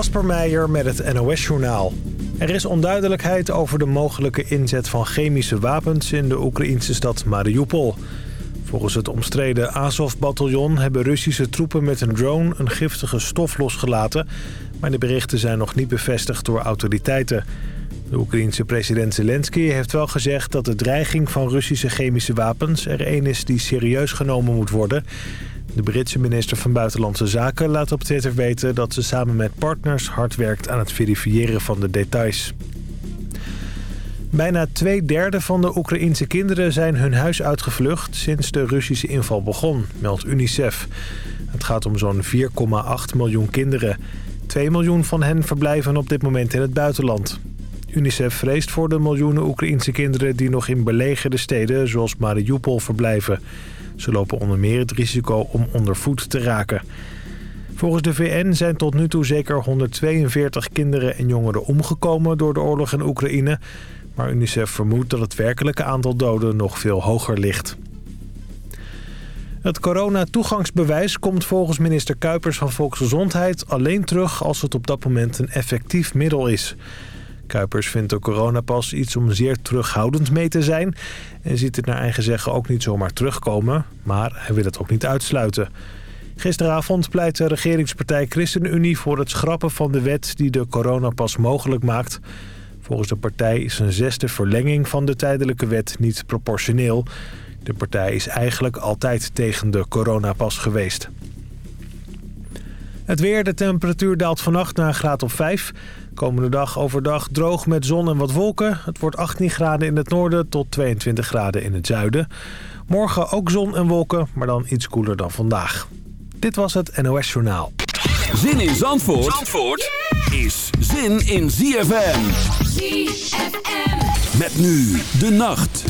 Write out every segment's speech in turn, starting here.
Kasper Meijer met het NOS-journaal. Er is onduidelijkheid over de mogelijke inzet van chemische wapens in de Oekraïnse stad Mariupol. Volgens het omstreden Azov-bataljon hebben Russische troepen met een drone een giftige stof losgelaten. Maar de berichten zijn nog niet bevestigd door autoriteiten. De Oekraïense president Zelensky heeft wel gezegd dat de dreiging van Russische chemische wapens er een is die serieus genomen moet worden. De Britse minister van Buitenlandse Zaken laat op Twitter weten dat ze samen met partners hard werkt aan het verifiëren van de details. Bijna twee derde van de Oekraïense kinderen zijn hun huis uitgevlucht sinds de Russische inval begon, meldt UNICEF. Het gaat om zo'n 4,8 miljoen kinderen. 2 miljoen van hen verblijven op dit moment in het buitenland. UNICEF vreest voor de miljoenen Oekraïense kinderen die nog in belegerde steden zoals Mariupol verblijven. Ze lopen onder meer het risico om onder voet te raken. Volgens de VN zijn tot nu toe zeker 142 kinderen en jongeren omgekomen door de oorlog in Oekraïne. Maar UNICEF vermoedt dat het werkelijke aantal doden nog veel hoger ligt. Het corona-toegangsbewijs komt volgens minister Kuipers van Volksgezondheid alleen terug als het op dat moment een effectief middel is. Kuipers vindt de coronapas iets om zeer terughoudend mee te zijn... en ziet het naar eigen zeggen ook niet zomaar terugkomen, maar hij wil het ook niet uitsluiten. Gisteravond pleit de regeringspartij ChristenUnie voor het schrappen van de wet die de coronapas mogelijk maakt. Volgens de partij is een zesde verlenging van de tijdelijke wet niet proportioneel. De partij is eigenlijk altijd tegen de coronapas geweest. Het weer, de temperatuur daalt vannacht naar een graad of 5. Komende dag overdag droog met zon en wat wolken. Het wordt 18 graden in het noorden tot 22 graden in het zuiden. Morgen ook zon en wolken, maar dan iets koeler dan vandaag. Dit was het NOS Journaal. Zin in Zandvoort, Zandvoort is zin in ZFM. ZFM. Met nu de nacht.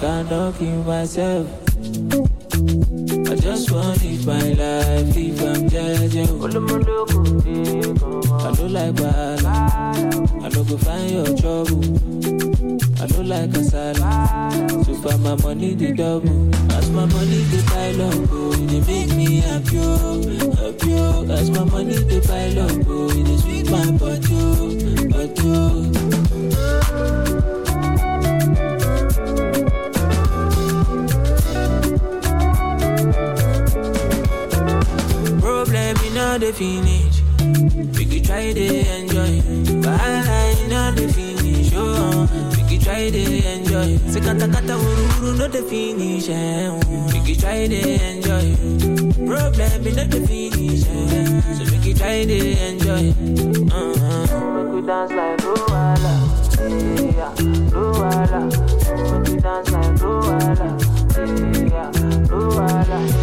Cannot kill myself. I just want to live my life, if I'm judging. I don't like bad. I don't go find your trouble. I don't like a salad. So far my money the double. As my money the pile up, oh, it make me happy, oh, happy. oh. As my money the pile up, oh, it dey sweet my body, oh, oh. All the finish. We could try to enjoy. Wahala in all the finish. Oh, we could try to enjoy. Se kata wuru wuru no the finish. Eh. We could try to enjoy. Problem all the finish. Eh. So we could try to enjoy. Uh-huh. Make we dance like Luwala. Yeah, Luwala. Make we dance like Luwala. Yeah, Luwala.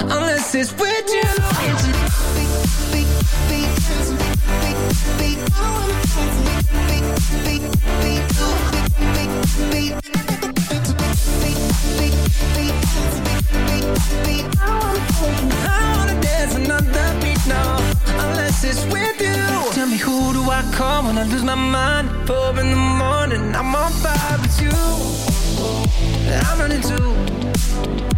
Unless it's with you. I wanna dance another beat, no, unless it's with you. Tell me who do I call when I lose my mind? Four in the morning, I'm on fire with you. I'm running too.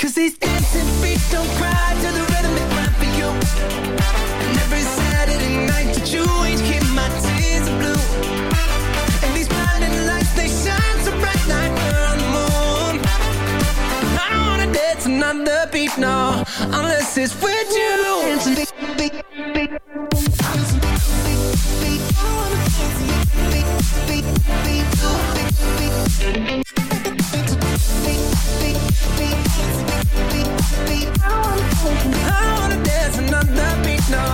Beat, no, unless it's with you. I wanna dance beat, no,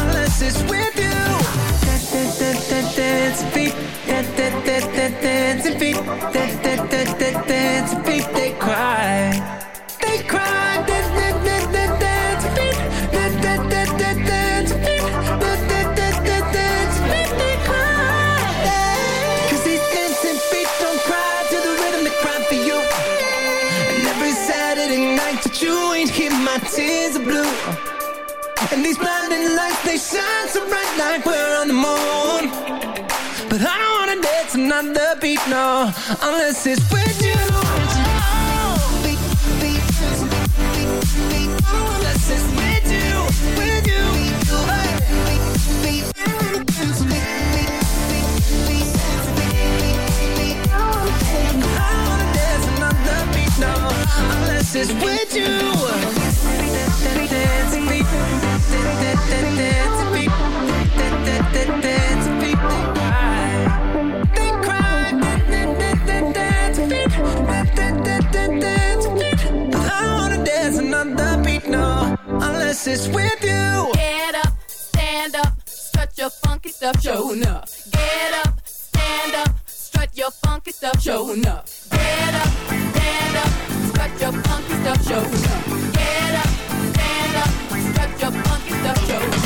unless it's with you. Dance beat, dance beat, dance shine so bright like we're on the moon. But I don't wanna dance another beat, no, unless it's with you. Unless it's with you, with you. I don't wanna dance another beat, no, unless it's with you. It's with you. Get up, stand up, strut your funky stuff, showing up. Get up, stand up, strut your funky stuff, showing up. Get up, stand up, strut your funky stuff, showing up. Get up, stand up, strut your funky stuff, showing up.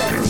Get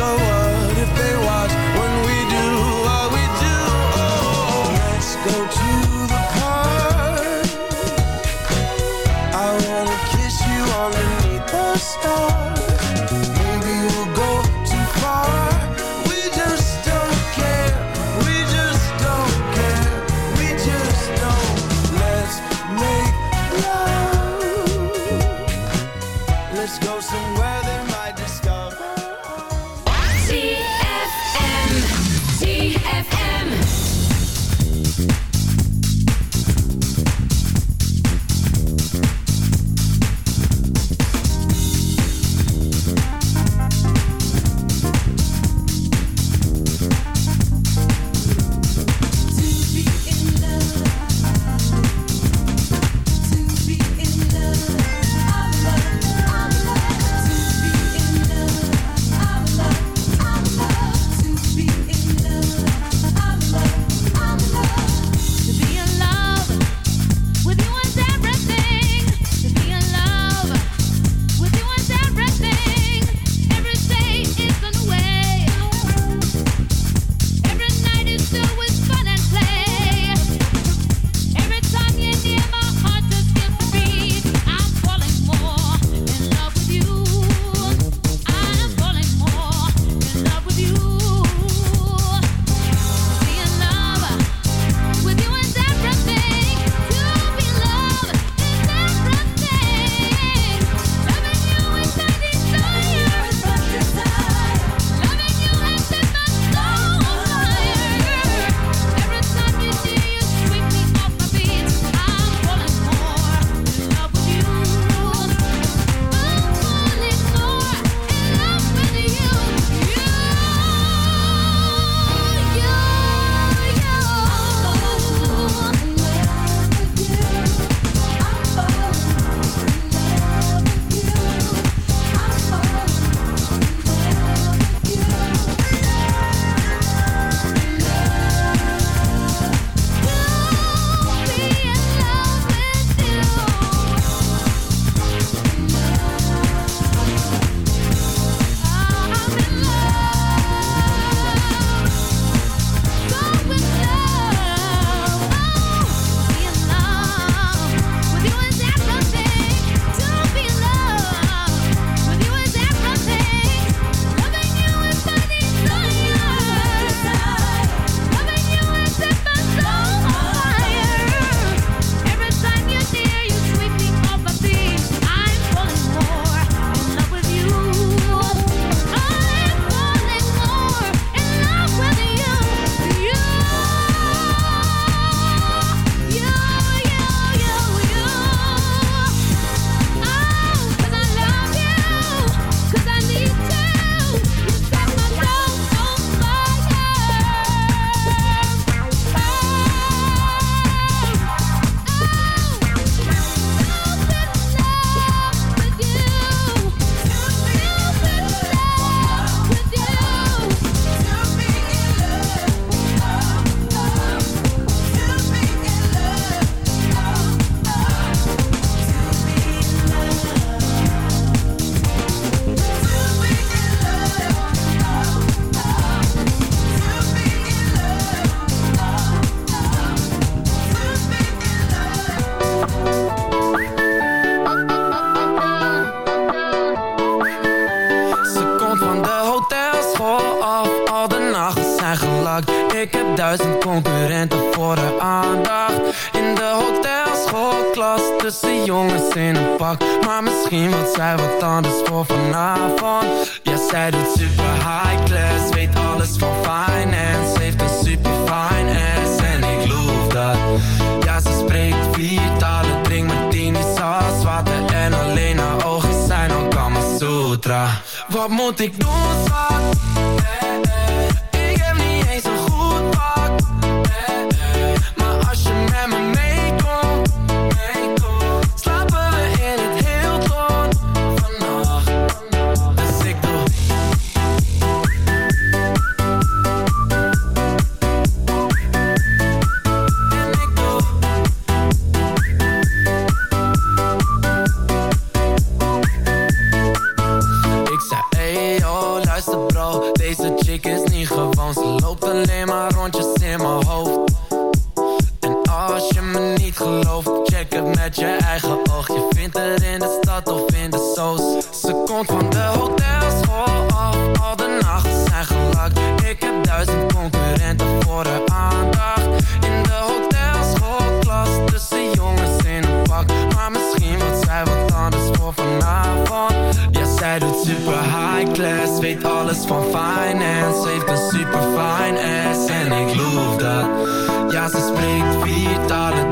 So zij wat anders voor vanavond. Ja, zij doet super high class Weet alles van finance. Heeft een super fine ass En ik loof dat. Ja, ze spreekt vier talen Drink martini, saus, water En alleen haar ogen zijn al Kama Sutra. Wat moet ik doen?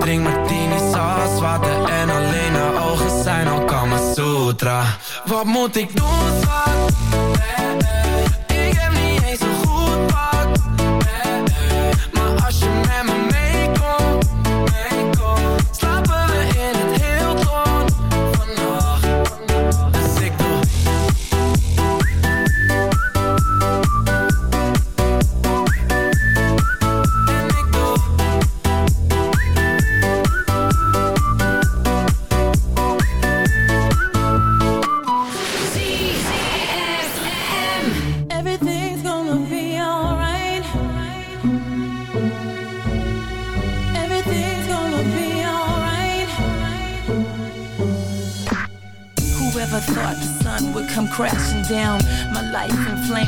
Drink martini, saus, water En alleen haar ogen zijn al Kama Sutra Wat moet ik doen, schat?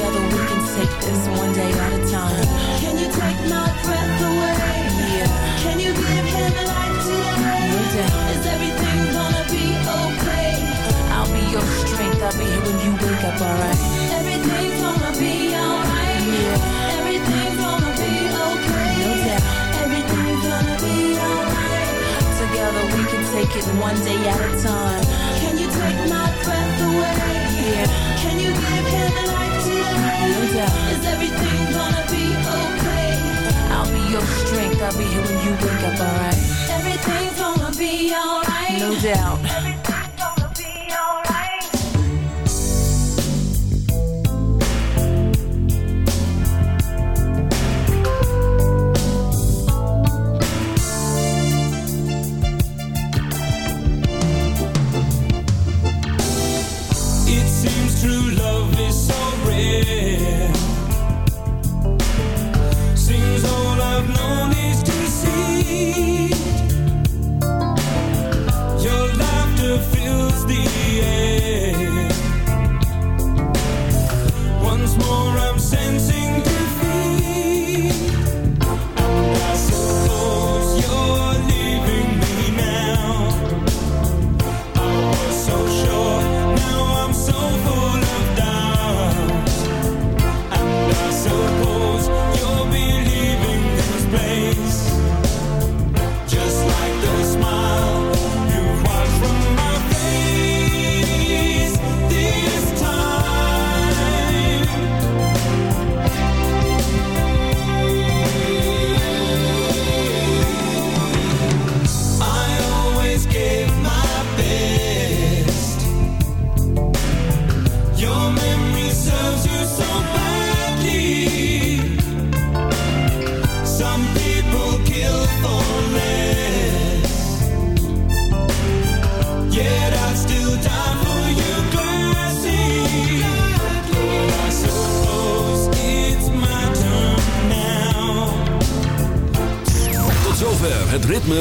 Together we can take this one day at a time. Can you take my breath away? Yeah. Can you give him a life today? No doubt. Is everything gonna be okay? I'll be your strength. I'll be here when you wake up, alright? Everything's gonna be alright. Yeah. Everything's gonna be okay. No doubt. Everything's gonna be alright. Together we can take it one day at a time. Can you take my breath away? Yeah, Can you give him a life today? no doubt. Is everything gonna be okay? I'll be your strength. I'll be here when you wake up, alright? Everything's gonna be alright. No doubt. Everything's